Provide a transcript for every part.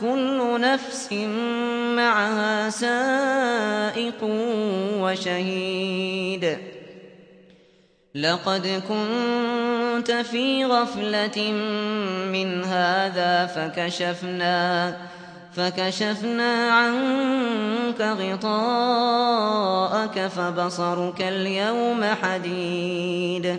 كل نفس معها سائق وشهيد لقد كنت في غفلة من هذا فكشفنا فكشفنا عنك غطاءك فبصرك اليوم حديد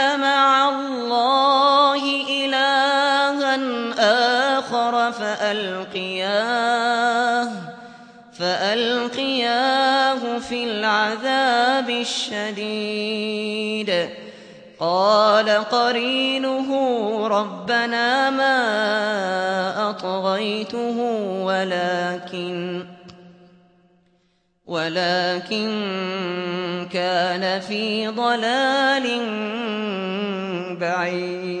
الشديد. قال قرينه ربنا ما أطغيته ولكن ولكن كان في ضلال بعيد.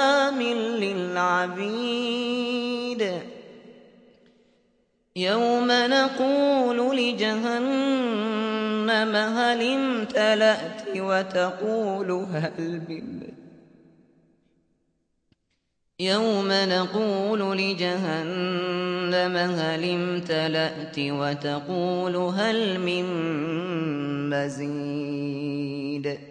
للعبيد يوم نقول لجهنم هل امتلأت وتقول هل من يوم نقول لجهنم هل امتلأت وتقول هل من مزيد.